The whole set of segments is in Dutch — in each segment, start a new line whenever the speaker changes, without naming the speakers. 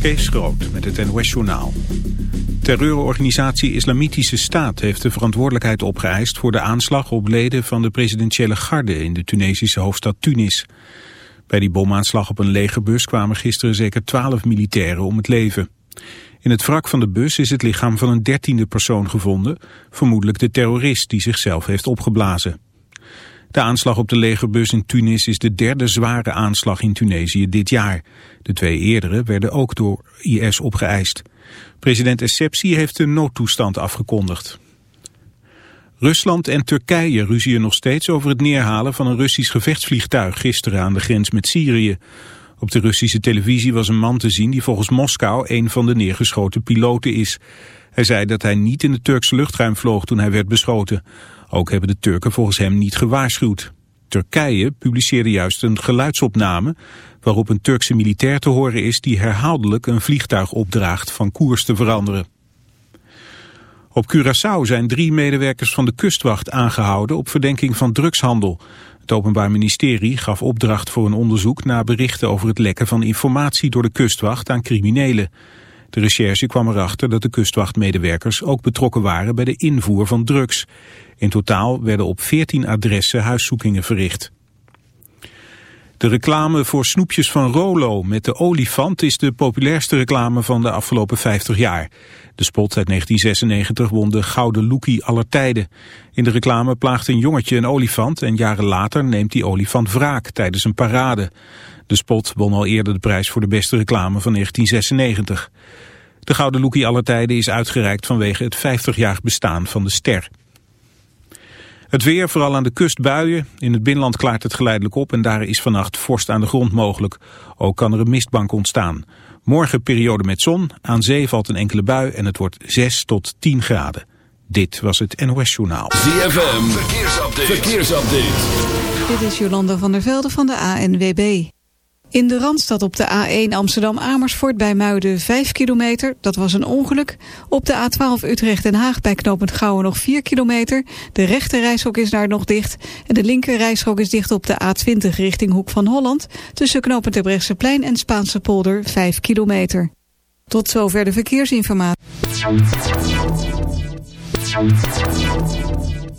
Kees Groot met het NOS-journaal. Terreurorganisatie Islamitische Staat heeft de verantwoordelijkheid opgeëist... voor de aanslag op leden van de presidentiële garde in de Tunesische hoofdstad Tunis. Bij die bomaanslag op een legerbus kwamen gisteren zeker twaalf militairen om het leven. In het wrak van de bus is het lichaam van een dertiende persoon gevonden... vermoedelijk de terrorist die zichzelf heeft opgeblazen. De aanslag op de legerbus in Tunis is de derde zware aanslag in Tunesië dit jaar. De twee eerdere werden ook door IS opgeëist. President Essebsi heeft de noodtoestand afgekondigd. Rusland en Turkije ruzien nog steeds over het neerhalen van een Russisch gevechtsvliegtuig gisteren aan de grens met Syrië. Op de Russische televisie was een man te zien die volgens Moskou een van de neergeschoten piloten is. Hij zei dat hij niet in het Turkse luchtruim vloog toen hij werd beschoten. Ook hebben de Turken volgens hem niet gewaarschuwd. Turkije publiceerde juist een geluidsopname waarop een Turkse militair te horen is die herhaaldelijk een vliegtuig opdraagt van koers te veranderen. Op Curaçao zijn drie medewerkers van de kustwacht aangehouden op verdenking van drugshandel. Het Openbaar Ministerie gaf opdracht voor een onderzoek naar berichten over het lekken van informatie door de kustwacht aan criminelen. De recherche kwam erachter dat de kustwachtmedewerkers ook betrokken waren bij de invoer van drugs. In totaal werden op 14 adressen huiszoekingen verricht. De reclame voor snoepjes van Rolo met de olifant is de populairste reclame van de afgelopen 50 jaar. De spot uit 1996 won de Gouden Lookie aller tijden. In de reclame plaagt een jongetje een olifant en jaren later neemt die olifant wraak tijdens een parade. De spot won al eerder de prijs voor de beste reclame van 1996. De Gouden Lookie aller tijden is uitgereikt vanwege het 50-jarig bestaan van de ster. Het weer, vooral aan de kust buien. In het binnenland klaart het geleidelijk op en daar is vannacht vorst aan de grond mogelijk. Ook kan er een mistbank ontstaan. Morgen periode met zon, aan zee valt een enkele bui en het wordt 6 tot 10 graden. Dit was het NOS Journaal.
ZFM, verkeersupdate. verkeersupdate.
Dit is Jolanda van der Velde van de ANWB. In de Randstad op de A1 Amsterdam-Amersfoort bij Muiden 5 kilometer. Dat was een ongeluk. Op de A12 Utrecht-Den Haag bij knooppunt Gouwen nog 4 kilometer. De rechte reishok is daar nog dicht. En de linker reishok is dicht op de A20 richting Hoek van Holland. Tussen knooppunt Terbrechtseplein en Spaanse polder 5 kilometer. Tot zover de verkeersinformatie.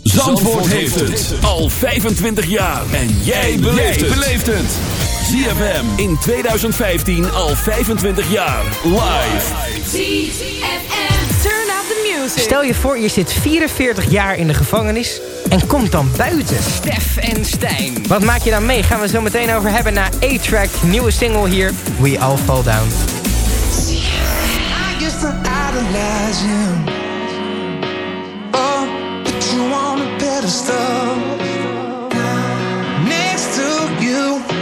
Zandvoort heeft het al 25 jaar. En jij beleeft het. ZFM in 2015 al 25 jaar. Live.
ZFM. Turn up the music.
Stel je voor, je zit 44 jaar in de gevangenis en komt dan buiten.
Stef en Stijn.
Wat maak je dan mee? Gaan we zo meteen over hebben na A-Track. Nieuwe single hier, We All Fall Down. I guess I idolize you. Oh, but you want a better stuff.
to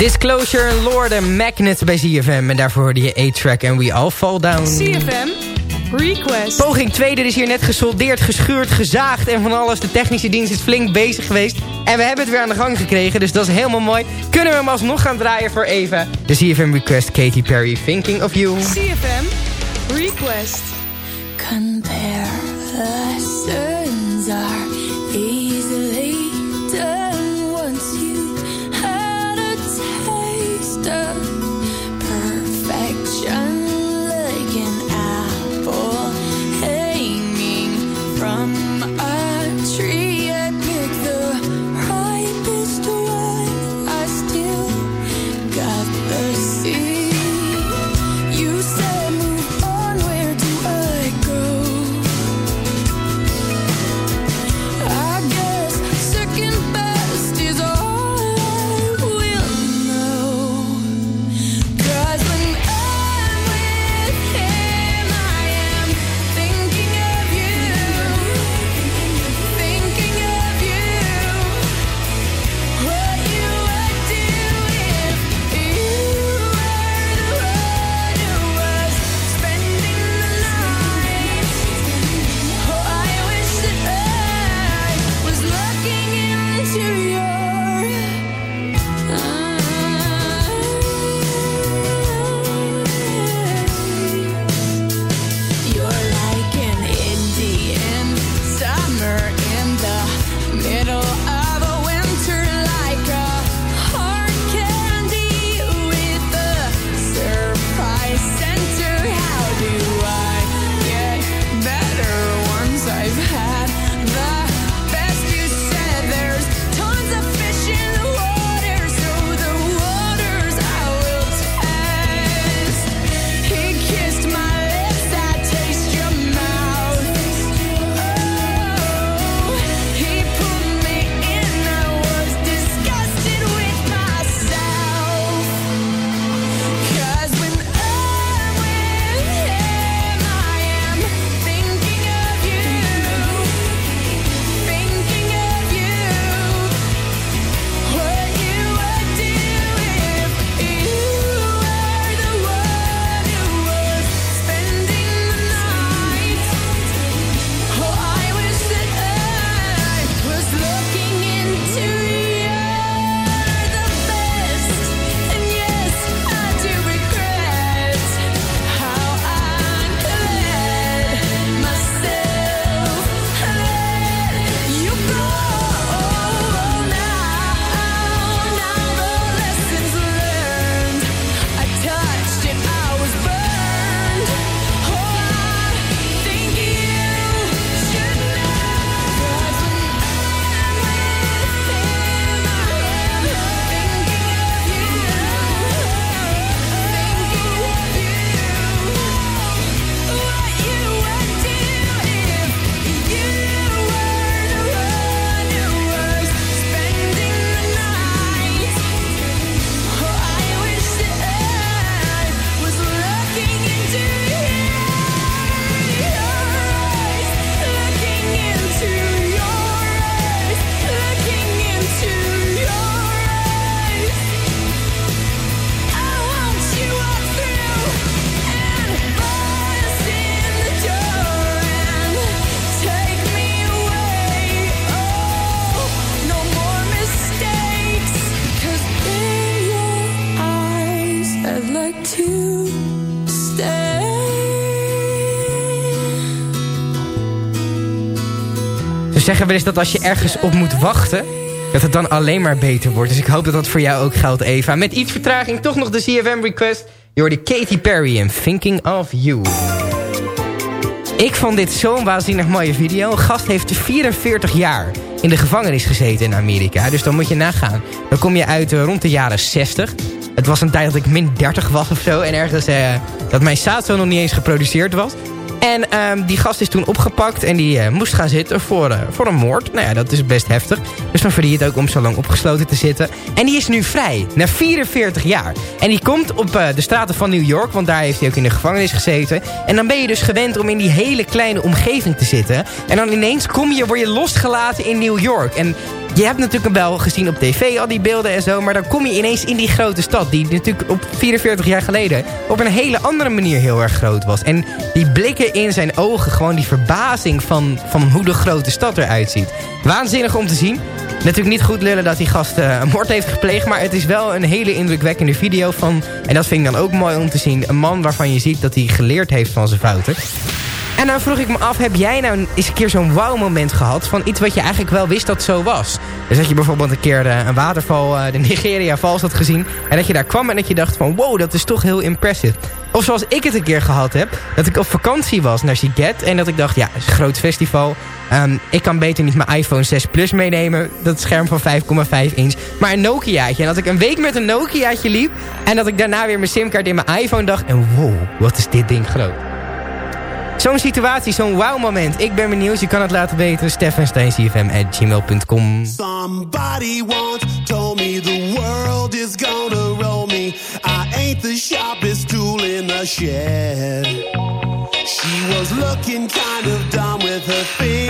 Disclosure, Lord en Magnet bij CFM. En daarvoor hoorde je A-Track en We All Fall Down.
CFM Request.
Poging 2, is hier net gesoldeerd, geschuurd, gezaagd en van alles. De technische dienst is flink bezig geweest. En we hebben het weer aan de gang gekregen, dus dat is helemaal mooi. Kunnen we hem alsnog gaan draaien voor even. De ZFM Request, Katy Perry, Thinking of You.
CFM Request.
Compare the
zeggen wel eens dat als je ergens op moet wachten... dat het dan alleen maar beter wordt. Dus ik hoop dat dat voor jou ook geldt, Eva. Met iets vertraging toch nog de CFM request. Je hoorde Katy Perry en Thinking of You. Ik vond dit zo'n waanzinnig mooie video. Een gast heeft 44 jaar in de gevangenis gezeten in Amerika. Dus dan moet je nagaan. Dan kom je uit uh, rond de jaren 60. Het was een tijd dat ik min 30 was of zo. En ergens uh, dat mijn Sato nog niet eens geproduceerd was. En um, die gast is toen opgepakt en die uh, moest gaan zitten voor, uh, voor een moord. Nou ja, dat is best heftig. Dus dan verdient het ook om zo lang opgesloten te zitten. En die is nu vrij, na 44 jaar. En die komt op uh, de straten van New York, want daar heeft hij ook in de gevangenis gezeten. En dan ben je dus gewend om in die hele kleine omgeving te zitten. En dan ineens kom je, word je losgelaten in New York. En je hebt natuurlijk wel gezien op tv al die beelden en zo... maar dan kom je ineens in die grote stad... die natuurlijk op 44 jaar geleden op een hele andere manier heel erg groot was. En die blikken in zijn ogen, gewoon die verbazing van, van hoe de grote stad eruit ziet. Waanzinnig om te zien. Natuurlijk niet goed lullen dat die gast uh, een moord heeft gepleegd... maar het is wel een hele indrukwekkende video van... en dat vind ik dan ook mooi om te zien... een man waarvan je ziet dat hij geleerd heeft van zijn fouten. En dan vroeg ik me af, heb jij nou eens een keer zo'n wow moment gehad... van iets wat je eigenlijk wel wist dat zo was? Dus dat je bijvoorbeeld een keer de, een waterval, de Nigeria Falls had gezien... en dat je daar kwam en dat je dacht van wow, dat is toch heel impressive. Of zoals ik het een keer gehad heb, dat ik op vakantie was naar Siget... en dat ik dacht, ja, het is een groot festival... Um, ik kan beter niet mijn iPhone 6 Plus meenemen. Dat scherm van 5,5 inch. Maar een Nokiaatje. En dat ik een week met een Nokiaatje liep... en dat ik daarna weer mijn simkaart in mijn iPhone dacht... en wow, wat is dit ding groot. Zo'n situatie, zo'n wow moment. Ik ben benieuwd, je kan het laten weten. steffensteincfm.gmail.com
Somebody once told me the world is gonna roll me. I ain't the sharpest tool in the shed. She was looking kind of dumb with her finger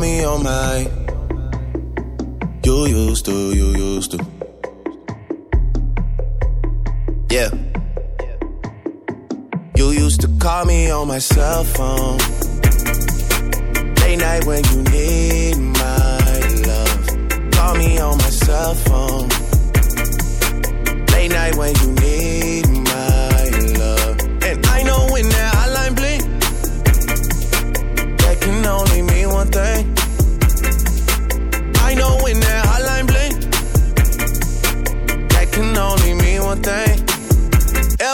call me on my. You used to, you used to. Yeah. You used to call me on my cell phone. Late night when you need my love. Call me on my cell phone. Late night when you need my love. And I know when that hotline bling, that can only mean one thing.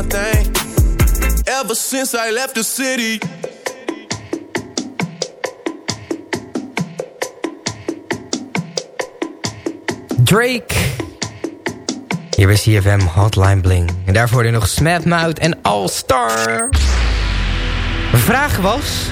Ever since I left the city.
Drake. Hier bij CFM Hotline Bling. En daarvoor er nog Smapmouth en All Star. Mijn vraag was...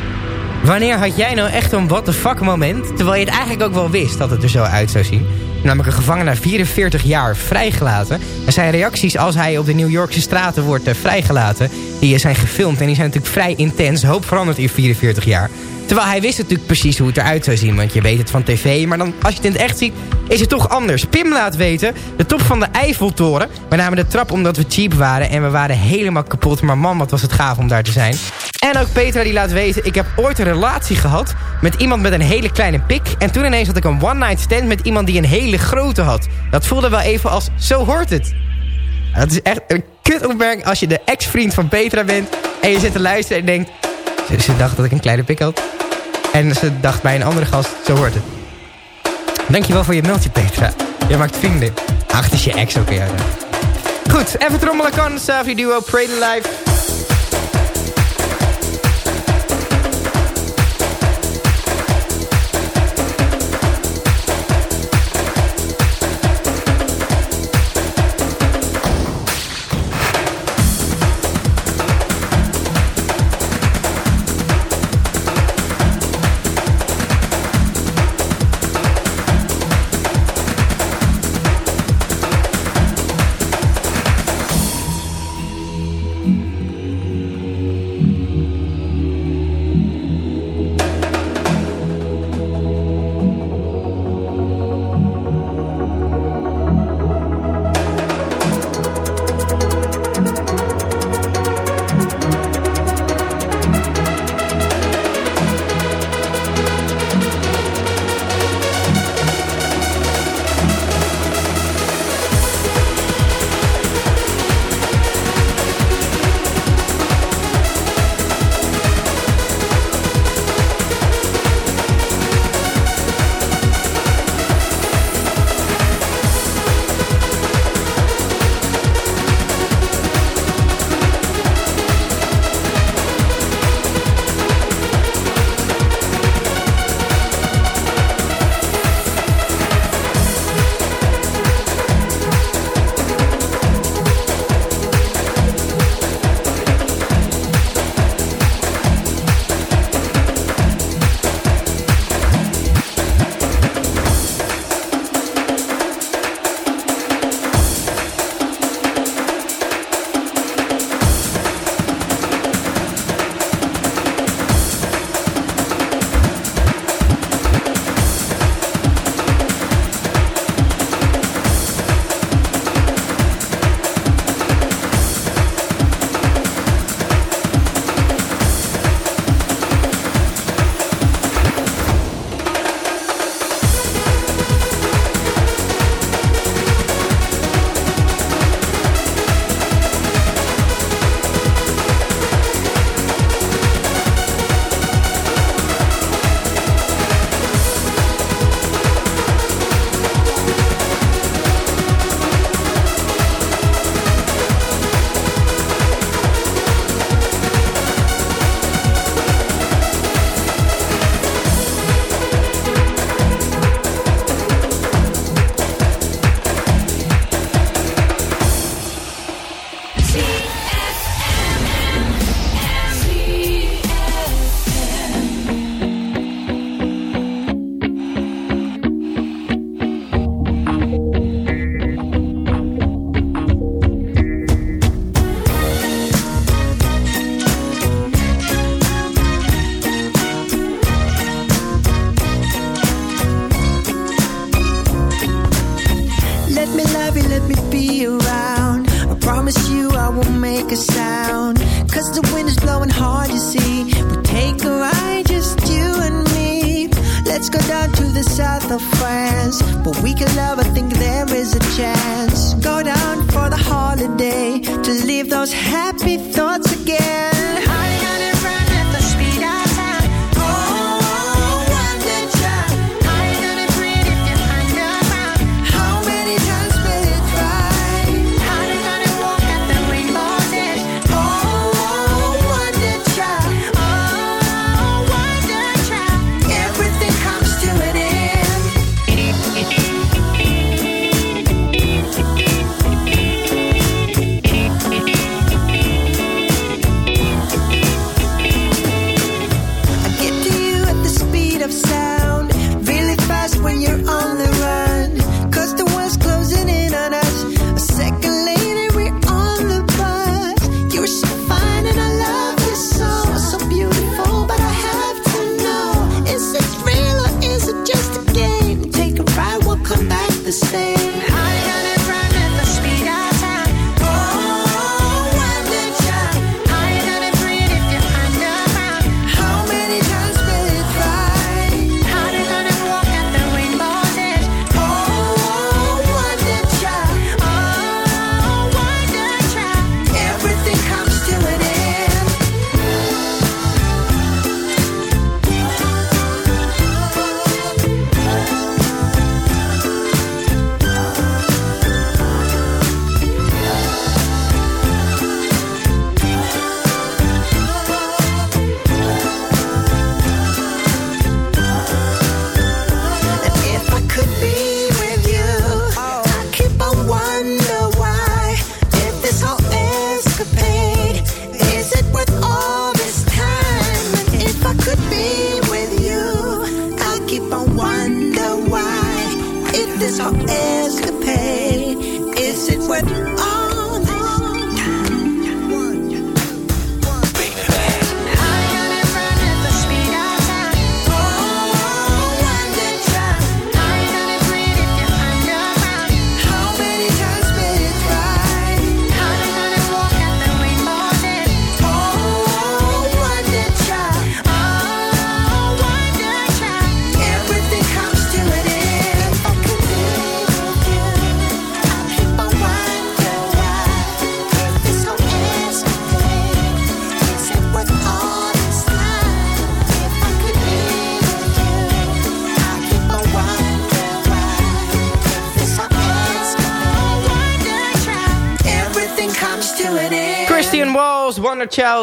Wanneer had jij nou echt een what the fuck moment... terwijl je het eigenlijk ook wel wist dat het er zo uit zou zien? Namelijk een gevangene na 44 jaar vrijgelaten. Er zijn reacties als hij op de New Yorkse straten wordt eh, vrijgelaten. Die zijn gefilmd en die zijn natuurlijk vrij intens. Hoop veranderd in 44 jaar. Terwijl hij wist natuurlijk precies hoe het eruit zou zien. Want je weet het van tv. Maar dan, als je het in het echt ziet, is het toch anders. Pim laat weten, de top van de Eiffeltoren. We namen de trap omdat we cheap waren. En we waren helemaal kapot. Maar man, wat was het gaaf om daar te zijn. En ook Petra die laat weten, ik heb ooit een relatie gehad... met iemand met een hele kleine pik. En toen ineens had ik een one-night stand met iemand die een hele grote had. Dat voelde wel even als, zo hoort het. Dat is echt een kutopmerking als je de ex-vriend van Petra bent... en je zit te luisteren en denkt... Ze, dacht dat ik een kleine pik had. En ze dacht bij een andere gast, zo hoort het. Dankjewel voor je mailtje, Petra. Je maakt vrienden. Ach, is je ex ook, ja. Goed, even trommelen kan. Savvy Duo, Pray the Life.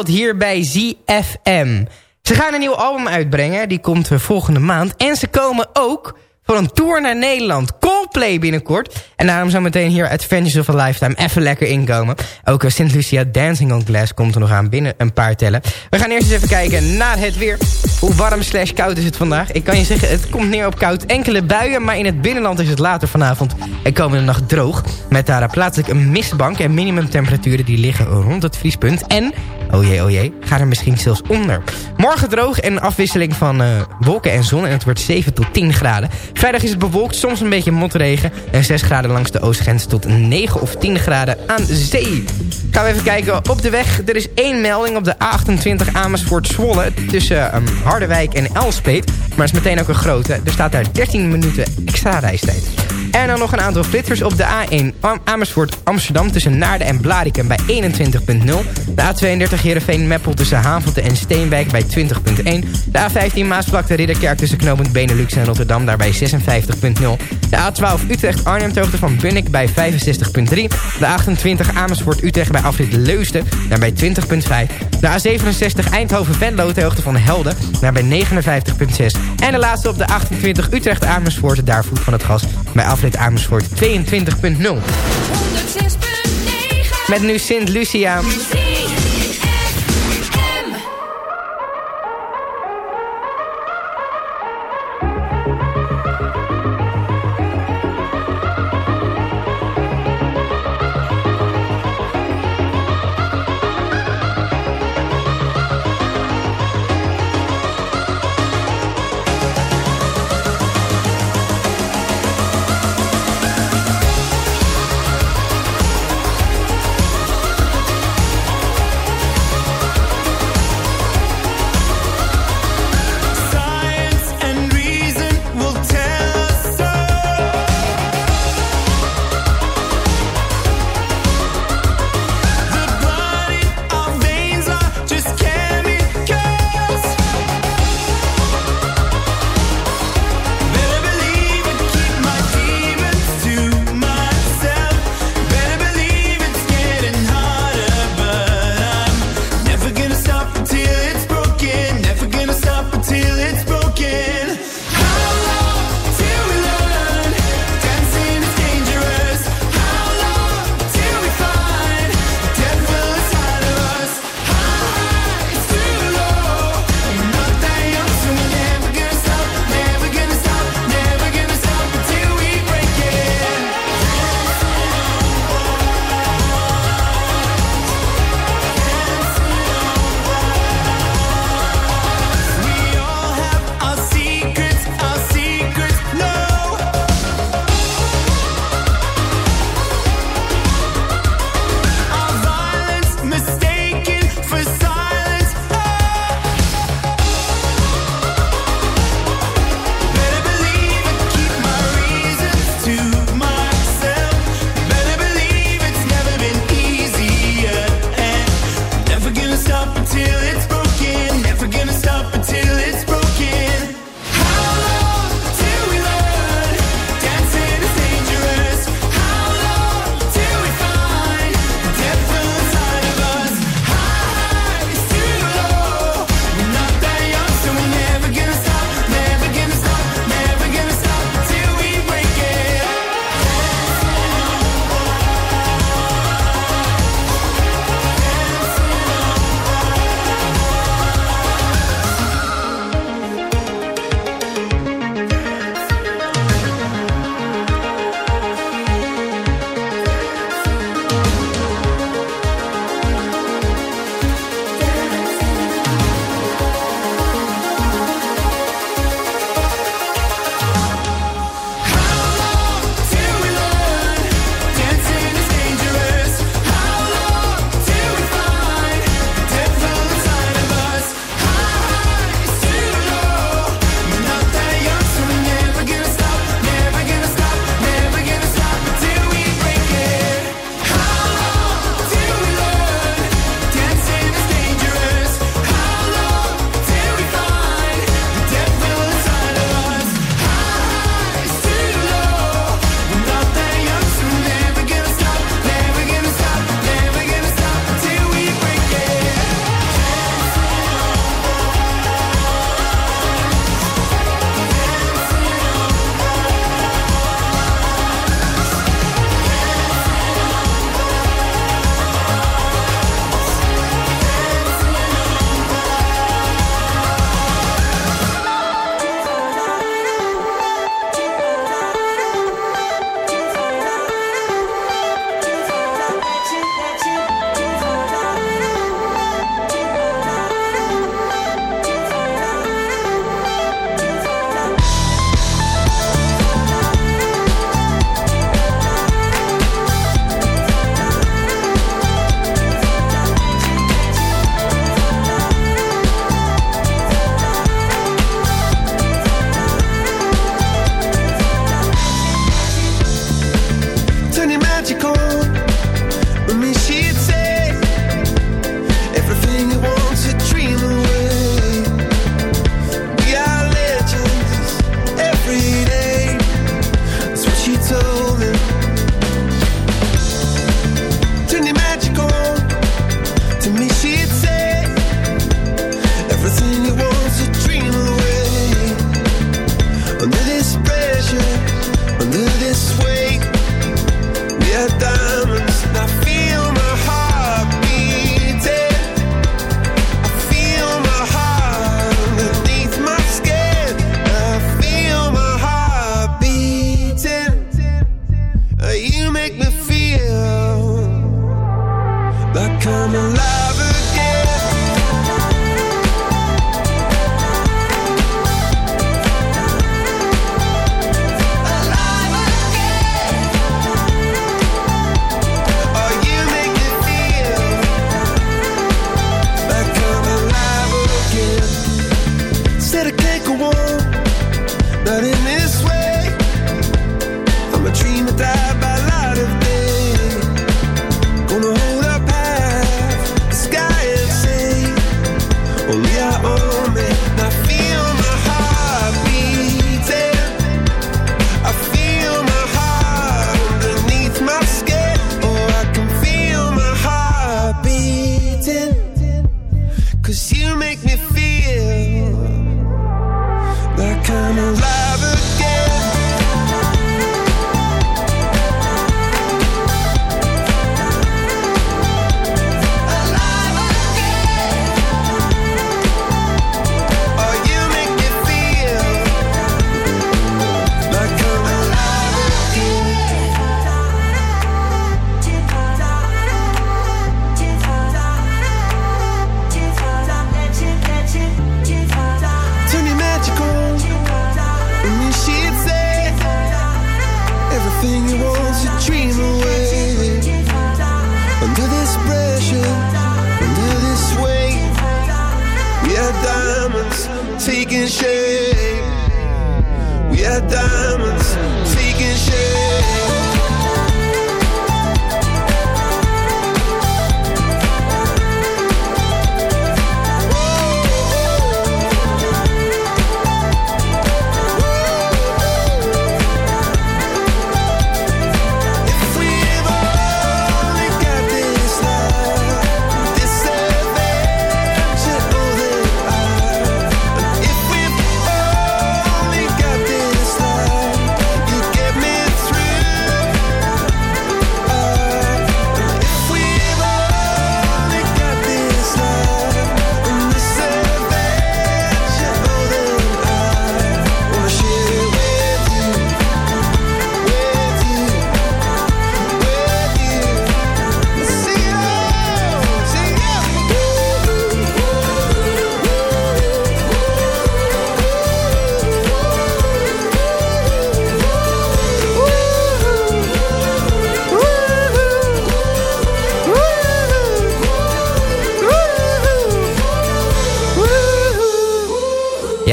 Hier bij ZFM. Ze gaan een nieuw album uitbrengen, die komt eh, volgende maand. En ze komen ook voor een tour naar Nederland. Coldplay binnenkort. En daarom zo meteen hier Adventures of a Lifetime even lekker inkomen. Ook eh, St. Lucia Dancing on Glass komt er nog aan binnen een paar tellen. We gaan eerst eens even kijken naar het weer. Hoe warm slash koud is het vandaag? Ik kan je zeggen, het komt neer op koud. Enkele buien, maar in het binnenland is het later vanavond en komende nacht droog. Met daar plaatselijk een mistbank en minimumtemperaturen die liggen rond het vriespunt. En, oh jee, oh jee, ga er misschien zelfs onder. Morgen droog en afwisseling van eh, wolken en zon en het wordt 7 tot 10 graden. Vrijdag is het bewolkt, soms een beetje motregen en 6 graden langs de oostgrens tot 9 of 10 graden aan zee. Gaan we even kijken op de weg. Er is één melding op de A28 Amersfoort Zwolle tussen ehm, Harderwijk en Elspet. Maar is meteen ook een grote. Er staat daar 13 minuten extra reistijd. En dan nog een aantal flitsers op de A1 Am- Amersfoort Amsterdam tussen Naarden en Blarikum bij 21.0. De A32 Heerenveen Meppel tussen Havelte en Steenwijk bij 20.1. De A15 Maasvlakte Ridderkerk tussen Knopend Benelux en Rotterdam daar bij 56.0. De A12 Utrecht Arnhem hoogte van Bunnik bij 65.3. De A28 Amersfoort Utrecht bij afrit Leusden daar bij 20.5. De A67 Eindhoven Venlo hoogte van Helden daar bij 59.6. En de laatste op de 28 Utrecht Amersfoort daar voet van het gas bij afrit Amersfoort 22.0. Met nu Sint Lucia.
come alive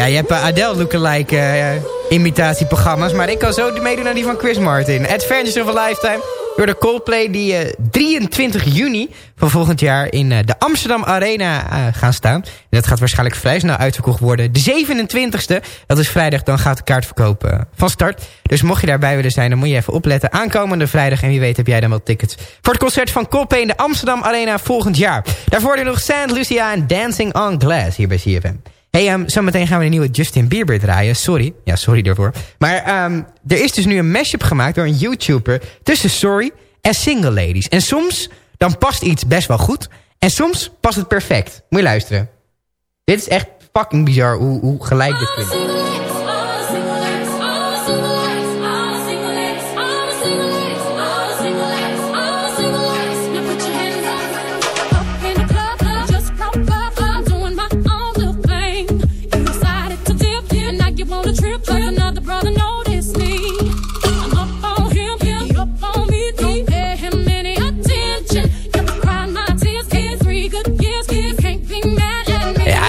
Ja, je hebt eh, Adele lookalike eh, imitatieprogramma's. Maar ik kan zo meedoen aan die van Chris Martin. Adventures of a Lifetime. Door de Coldplay die eh, 23 juni van volgend jaar in eh, de Amsterdam Arena eh, gaan staan. En dat gaat waarschijnlijk vrij snel uitverkocht worden. De 27e, dat is vrijdag, dan gaat de kaartverkoop eh, van start. Dus mocht je daarbij willen zijn, dan moet je even opletten. Aankomende vrijdag, en wie weet heb jij dan wel tickets. Voor het concert van Coldplay in de Amsterdam Arena volgend jaar. Daarvoor nu nog Saint Lucia en Dancing on Glass hier bij CFM. Hey, um, zometeen gaan we een nieuwe Justin Bieber draaien. Sorry. Ja, sorry daarvoor. Maar um, er is dus nu een mashup gemaakt door een YouTuber... tussen Sorry en Single Ladies. En soms dan past iets best wel goed. En soms past het perfect. Moet je luisteren. Dit is echt fucking bizar hoe, hoe gelijk dit klinkt.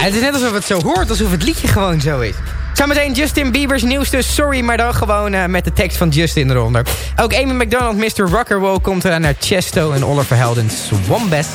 Het is net alsof het zo hoort, alsof het liedje gewoon zo is. Zometeen Justin Bieber's nieuwste Sorry, maar dan gewoon uh, met de tekst van Justin eronder. Ook Amy McDonald, Mr. Rockerwoll komt eraan naar Chesto en Oliver Heldens Wombest.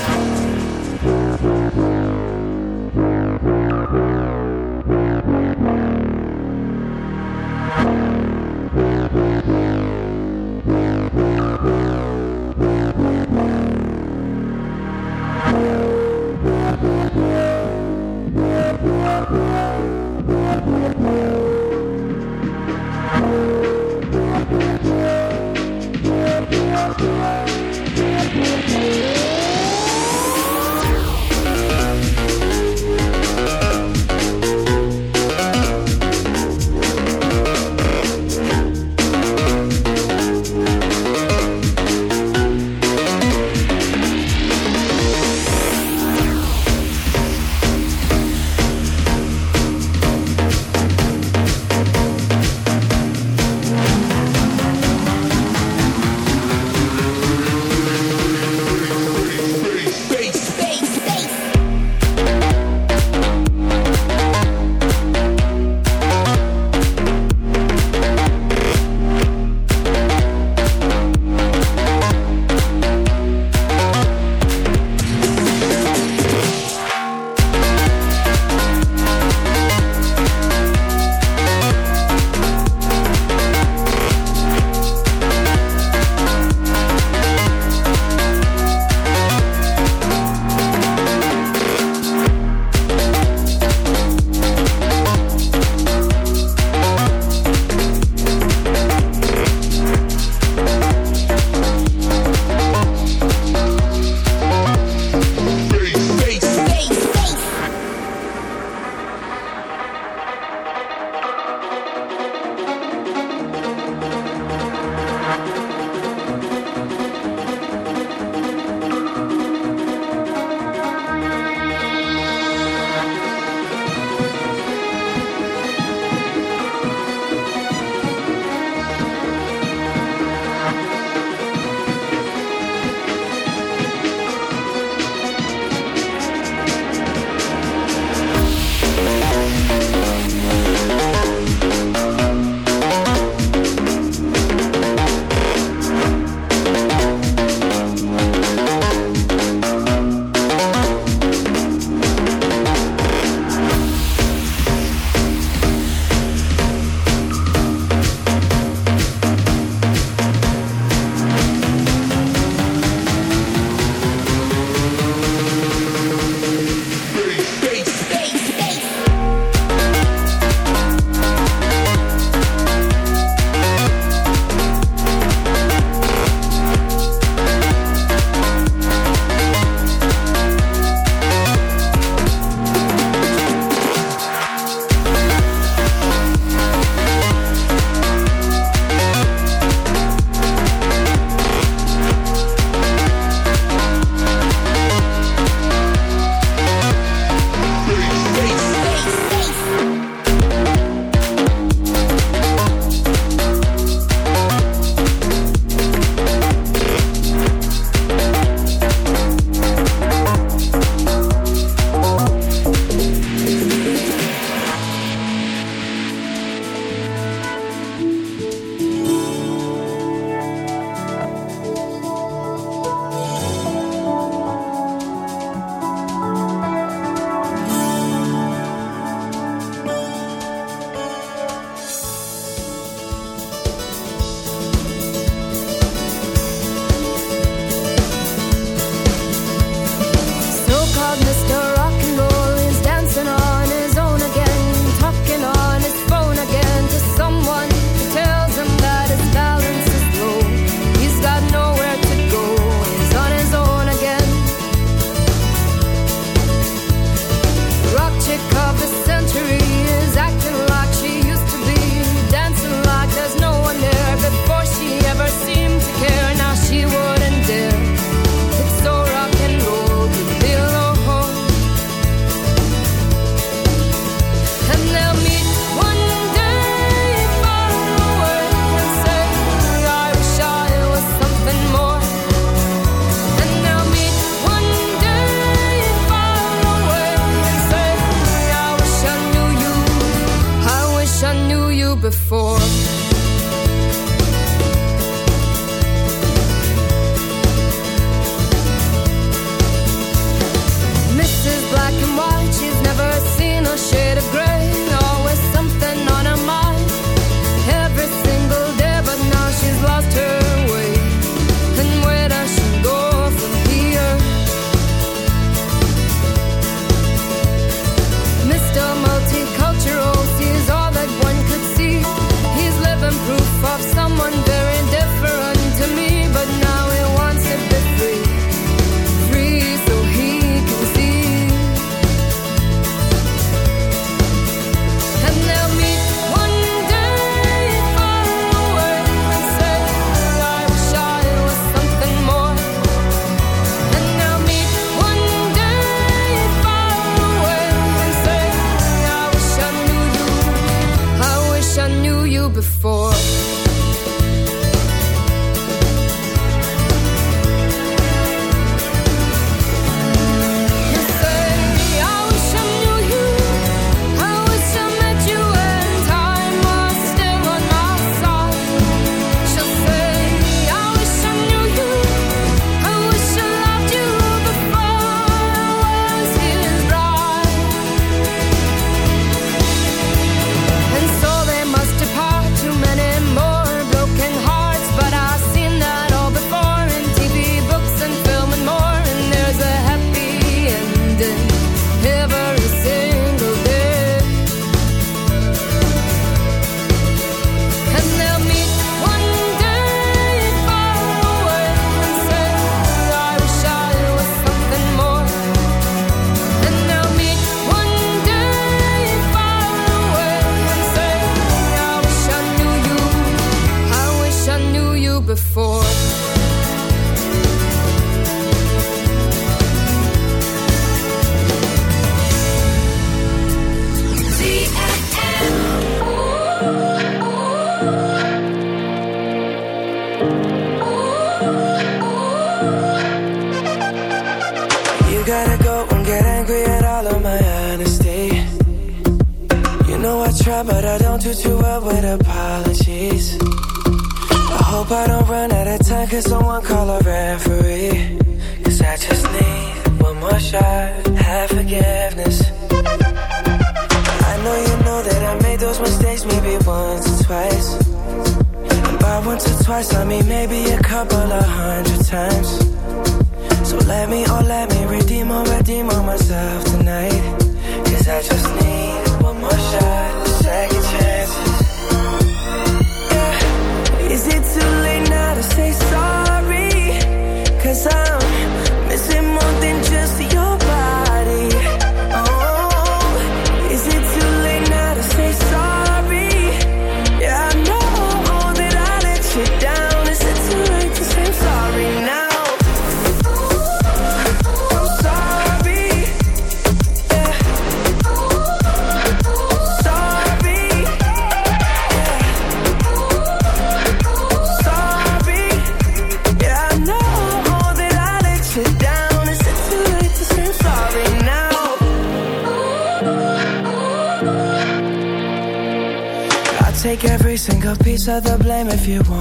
You
want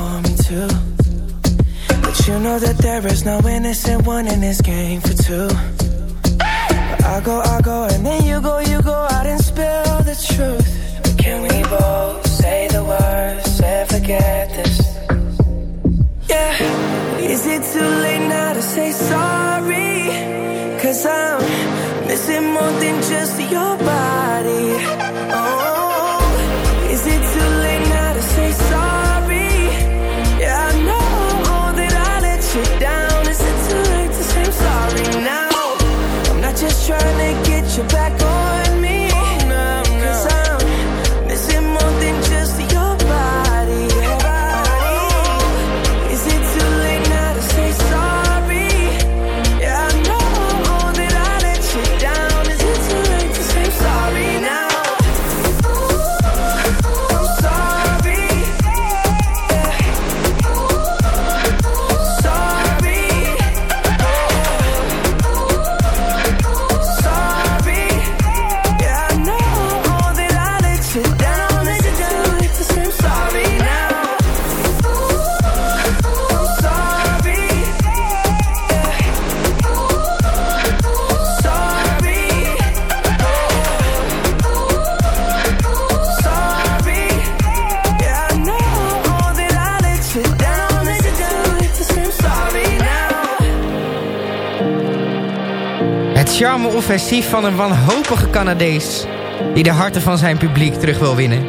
van een wanhopige Canadees... die de harten van zijn publiek terug wil winnen.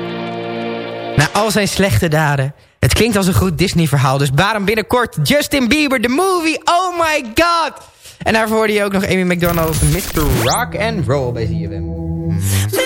Na al zijn slechte daden... Het klinkt als een goed Disney-verhaal, dus waarom binnenkort Justin Bieber, de movie, oh my god! En daarvoor hoorde je ook nog Amy McDonald, Mr. Rock and Roll bij ZFM.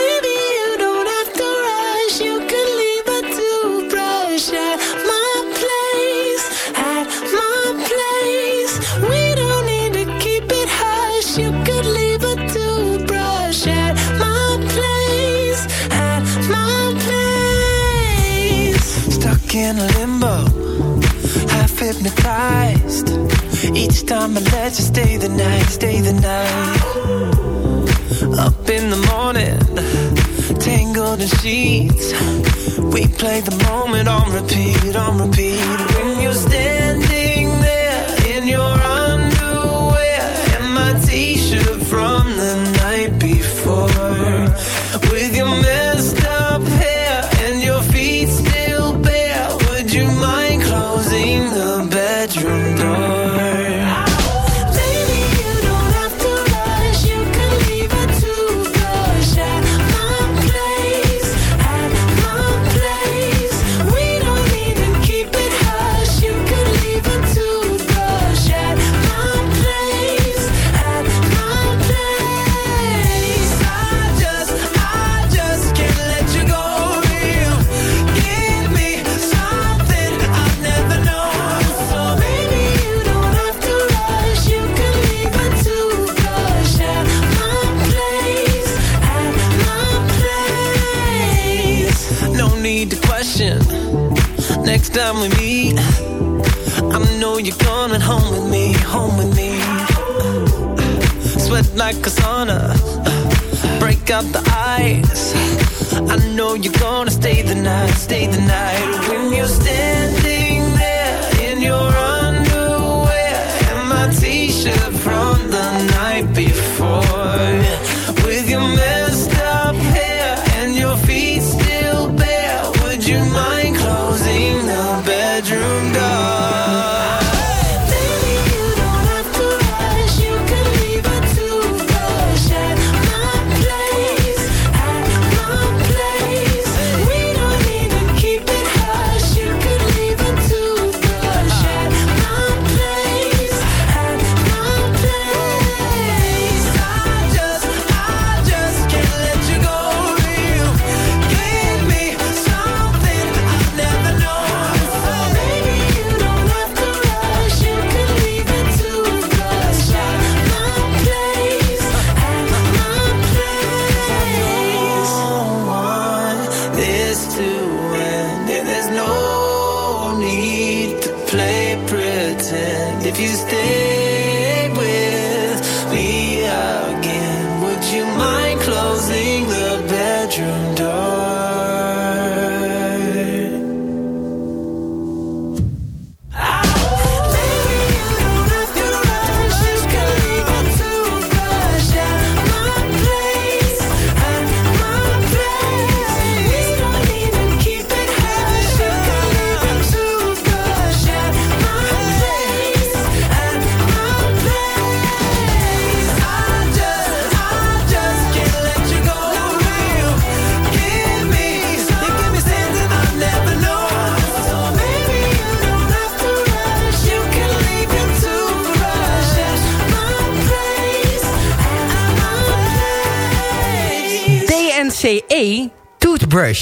Hypnotized. Each time I let you stay the night, stay the night. Up in the morning, tangled in sheets. We play the moment on repeat, on repeat. When you're standing there in your underwear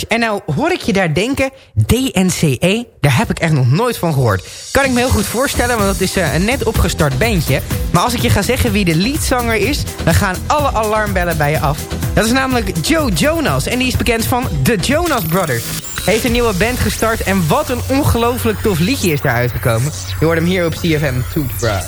En nou hoor ik je daar denken, DNCE, daar heb ik echt nog nooit van gehoord. Kan ik me heel goed voorstellen, want dat is eh, een net opgestart bandje. Maar als ik je ga zeggen wie de leadzanger is, dan gaan alle alarmbellen bij je af. Dat is namelijk Joe Jonas en die is bekend van The Jonas Brothers. Heeft een nieuwe band gestart en wat een ongelooflijk tof liedje is daar uitgekomen. Je hoort hem hier op CFM Toothbrush.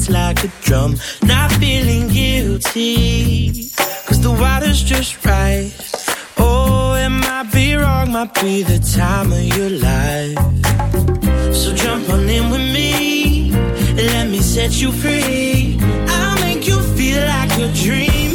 Beats like a drum. Not feeling guilty, cause the water's just right. Oh, it might be wrong, might be the time of your life. So jump on in with me, and let me set you free. I'll make you feel
like you're dreaming.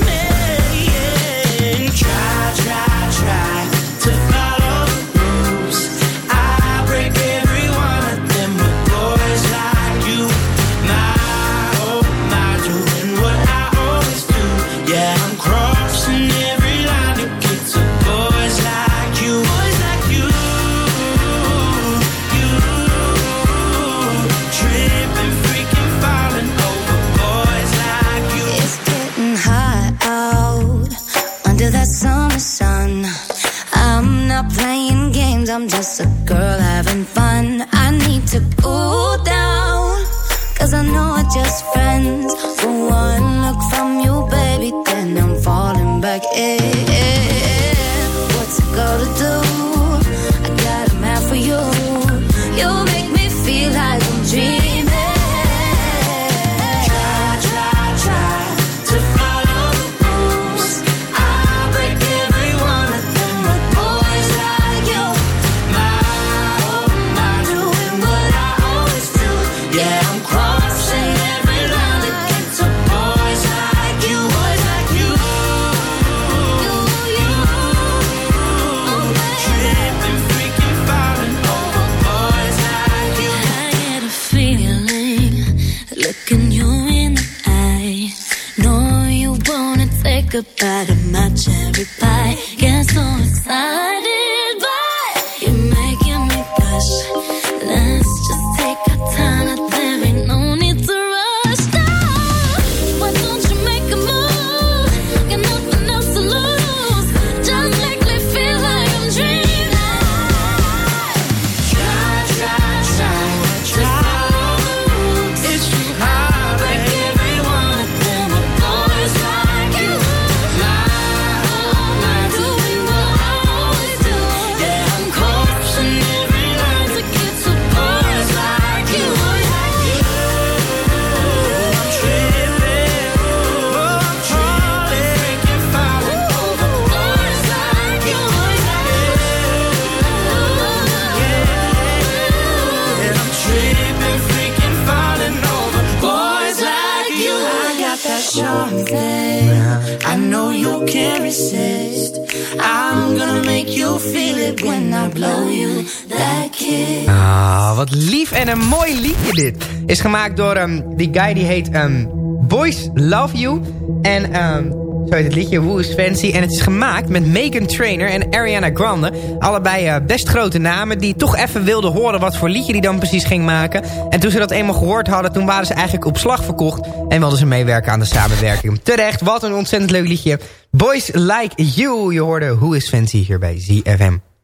Is gemaakt door ehm, die guy die heet ehm, Boys Love You. En ehm, zo heet het liedje Who is Fancy. En het is gemaakt met Megan Trainor en Ariana Grande. Allebei eh, best grote namen die toch even wilden horen wat voor liedje die dan precies ging maken. En toen ze dat eenmaal gehoord hadden, toen waren ze eigenlijk op slag verkocht. En wilden ze meewerken aan de samenwerking. Terecht, wat een ontzettend leuk liedje. Boys Like You. Je hoorde Who is Fancy hier bij ZFM.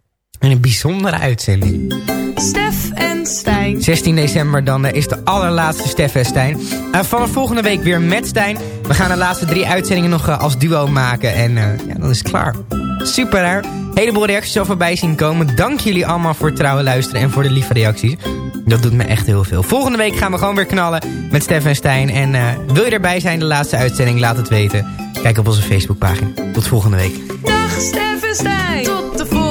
En een bijzondere uitzending.
Stef en Stijn.
16 december dan eh, is de allerlaatste Stef en Stijn. En vanaf volgende week weer met Stijn. We gaan de laatste drie uitzendingen nog eh, als duo maken. En eh, ja, dan is het klaar. Super raar. Heleboel reacties al voorbij zien komen. Dank jullie allemaal voor het trouwe luisteren en voor de lieve reacties. Dat doet me echt heel veel. Volgende week gaan we gewoon weer knallen met Stef en Stijn. En wil je erbij zijn de laatste uitzending? Laat het weten. Kijk op onze Facebookpagina. Tot volgende week.
Dag Stef en Stijn. Tot de volgende